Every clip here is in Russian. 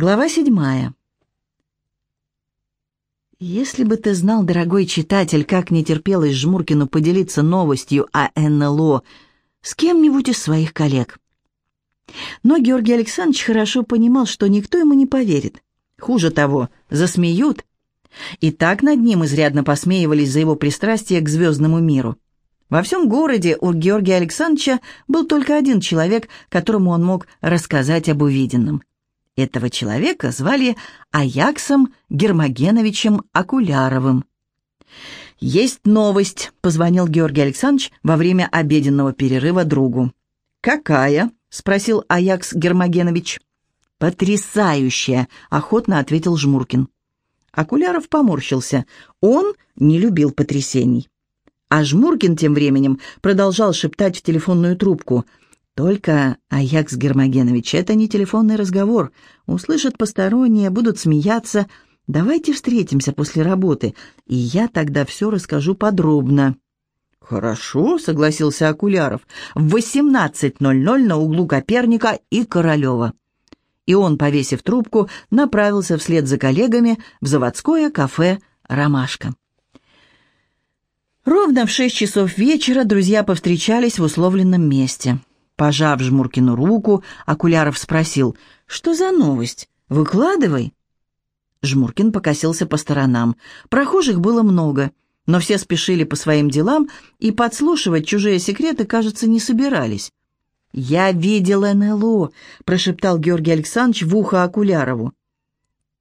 Глава седьмая. Если бы ты знал, дорогой читатель, как не терпелось Жмуркину поделиться новостью о НЛО с кем-нибудь из своих коллег. Но Георгий Александрович хорошо понимал, что никто ему не поверит. Хуже того, засмеют. И так над ним изрядно посмеивались за его пристрастие к звездному миру. Во всем городе у Георгия Александровича был только один человек, которому он мог рассказать об увиденном. Этого человека звали Аяксом Гермогеновичем Акуляровым. «Есть новость», — позвонил Георгий Александрович во время обеденного перерыва другу. «Какая?» — спросил Аякс Гермогенович. «Потрясающая!» — охотно ответил Жмуркин. Акуляров поморщился. Он не любил потрясений. А Жмуркин тем временем продолжал шептать в телефонную трубку — только, Аякс Гермогенович, это не телефонный разговор. Услышат посторонние, будут смеяться. Давайте встретимся после работы, и я тогда все расскажу подробно». «Хорошо», — согласился Окуляров, — «в 18.00 на углу Коперника и Королева». И он, повесив трубку, направился вслед за коллегами в заводское кафе «Ромашка». Ровно в шесть часов вечера друзья повстречались в условленном месте. Пожав Жмуркину руку, Акуляров спросил, «Что за новость? Выкладывай». Жмуркин покосился по сторонам. Прохожих было много, но все спешили по своим делам и подслушивать чужие секреты, кажется, не собирались. «Я видел НЛО», — прошептал Георгий Александрович в ухо Акулярову.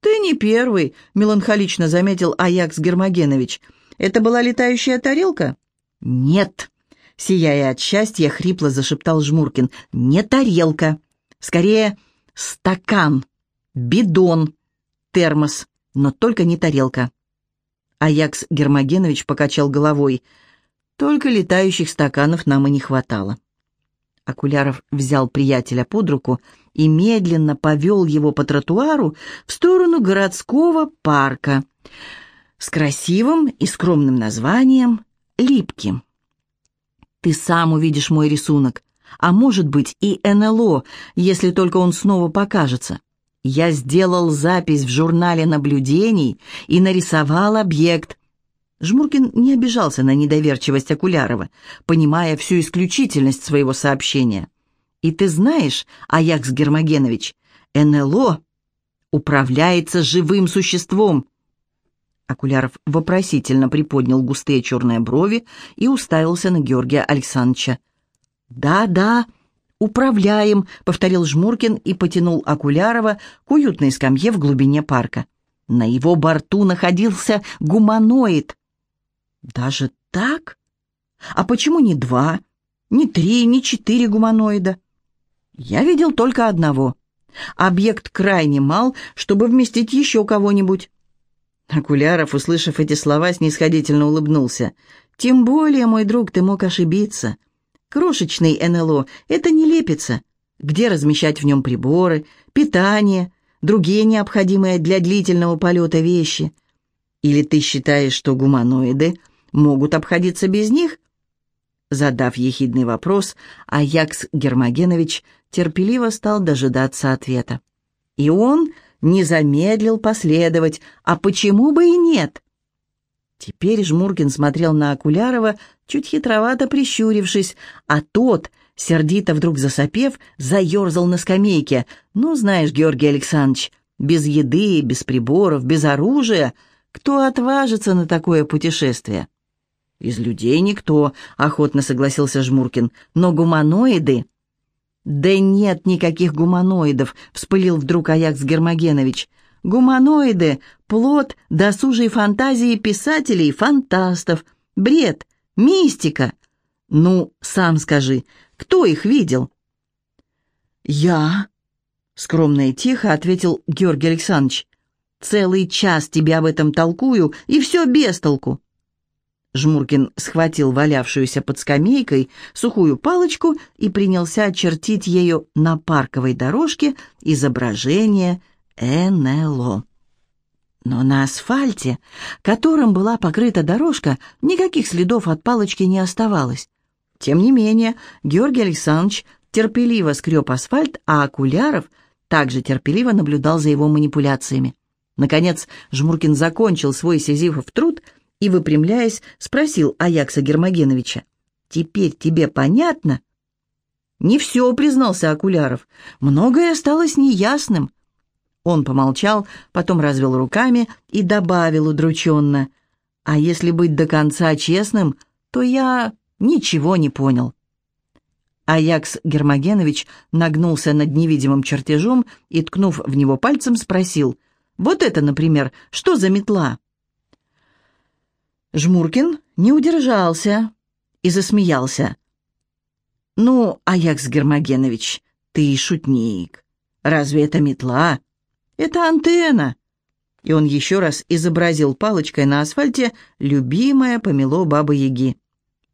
«Ты не первый», — меланхолично заметил Аякс Гермогенович. «Это была летающая тарелка?» «Нет», Сияя от счастья, хрипло зашептал Жмуркин. «Не тарелка. Скорее, стакан, бидон, термос, но только не тарелка». Аякс Гермогенович покачал головой. «Только летающих стаканов нам и не хватало». Акуляров взял приятеля под руку и медленно повел его по тротуару в сторону городского парка с красивым и скромным названием «Липки». Ты сам увидишь мой рисунок, а может быть и НЛО, если только он снова покажется. Я сделал запись в журнале наблюдений и нарисовал объект. Жмуркин не обижался на недоверчивость Окулярова, понимая всю исключительность своего сообщения. И ты знаешь, Аякс Гермогенович, НЛО управляется живым существом. Акуляров вопросительно приподнял густые черные брови и уставился на Георгия Александровича. «Да, да, управляем», — повторил Жмуркин и потянул Акулярова к уютной скамье в глубине парка. На его борту находился гуманоид. «Даже так? А почему не два, не три, не четыре гуманоида?» «Я видел только одного. Объект крайне мал, чтобы вместить еще кого-нибудь». Акуляров, услышав эти слова, снисходительно улыбнулся. «Тем более, мой друг, ты мог ошибиться. Крошечный НЛО — это не лепится. Где размещать в нем приборы, питание, другие необходимые для длительного полета вещи? Или ты считаешь, что гуманоиды могут обходиться без них?» Задав ехидный вопрос, Аякс Гермогенович терпеливо стал дожидаться ответа. И он не замедлил последовать, а почему бы и нет? Теперь Жмуркин смотрел на Окулярова, чуть хитровато прищурившись, а тот, сердито вдруг засопев, заерзал на скамейке. «Ну, знаешь, Георгий Александрович, без еды, без приборов, без оружия, кто отважится на такое путешествие?» «Из людей никто», — охотно согласился Жмуркин, «но гуманоиды...» «Да нет никаких гуманоидов», — вспылил вдруг Аякс Гермогенович. «Гуманоиды — плод досужей фантазии писателей-фантастов. Бред, мистика. Ну, сам скажи, кто их видел?» «Я», — скромно и тихо ответил Георгий Александрович. «Целый час тебе об этом толкую, и все без толку. Жмуркин схватил валявшуюся под скамейкой сухую палочку и принялся очертить ею на парковой дорожке изображение НЛО. Но на асфальте, которым была покрыта дорожка, никаких следов от палочки не оставалось. Тем не менее, Георгий Александрович терпеливо скреб асфальт, а Окуляров также терпеливо наблюдал за его манипуляциями. Наконец Жмуркин закончил свой сизифов труд и, выпрямляясь, спросил Аякса Гермогеновича, «Теперь тебе понятно?» «Не все», — признался Окуляров. «Многое осталось неясным». Он помолчал, потом развел руками и добавил удрученно, «А если быть до конца честным, то я ничего не понял». Аякс Гермогенович нагнулся над невидимым чертежом и, ткнув в него пальцем, спросил, «Вот это, например, что за метла?» Жмуркин не удержался и засмеялся. «Ну, Аякс Гермогенович, ты шутник. Разве это метла? Это антенна!» И он еще раз изобразил палочкой на асфальте любимое помело Бабы-Яги.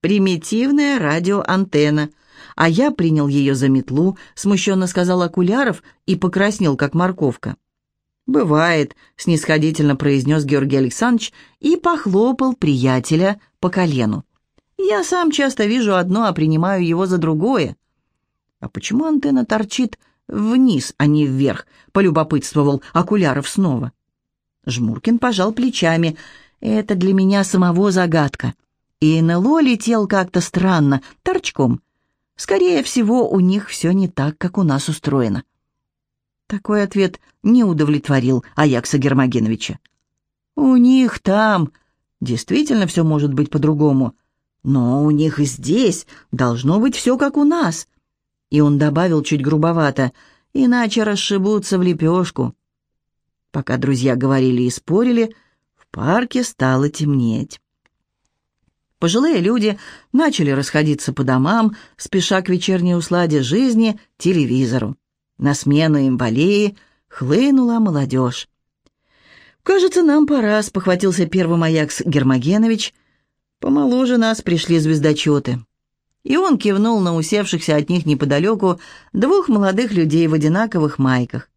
«Примитивная радиоантенна», а я принял ее за метлу», — смущенно сказал Окуляров и покраснел, как морковка. «Бывает», — снисходительно произнес Георгий Александрович и похлопал приятеля по колену. «Я сам часто вижу одно, а принимаю его за другое». «А почему антенна торчит вниз, а не вверх?» — полюбопытствовал Окуляров снова. Жмуркин пожал плечами. «Это для меня самого загадка. И НЛО летел как-то странно, торчком. Скорее всего, у них все не так, как у нас устроено». Такой ответ не удовлетворил Аякса Гермогеновича. «У них там действительно все может быть по-другому, но у них и здесь должно быть все как у нас». И он добавил чуть грубовато, «иначе расшибутся в лепешку». Пока друзья говорили и спорили, в парке стало темнеть. Пожилые люди начали расходиться по домам, спеша к вечерней усладе жизни, телевизору. На смену им в хлынула молодежь. «Кажется, нам пора», — спохватился первый Аякс Гермогенович. «Помоложе нас пришли звездочеты». И он кивнул на усевшихся от них неподалеку двух молодых людей в одинаковых майках.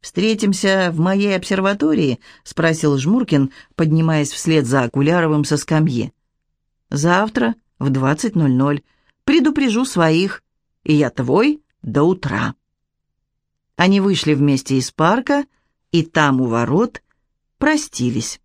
«Встретимся в моей обсерватории?» — спросил Жмуркин, поднимаясь вслед за Окуляровым со скамьи. Завтра в 20.00 предупрежу своих, и я твой до утра». Они вышли вместе из парка, и там у ворот простились.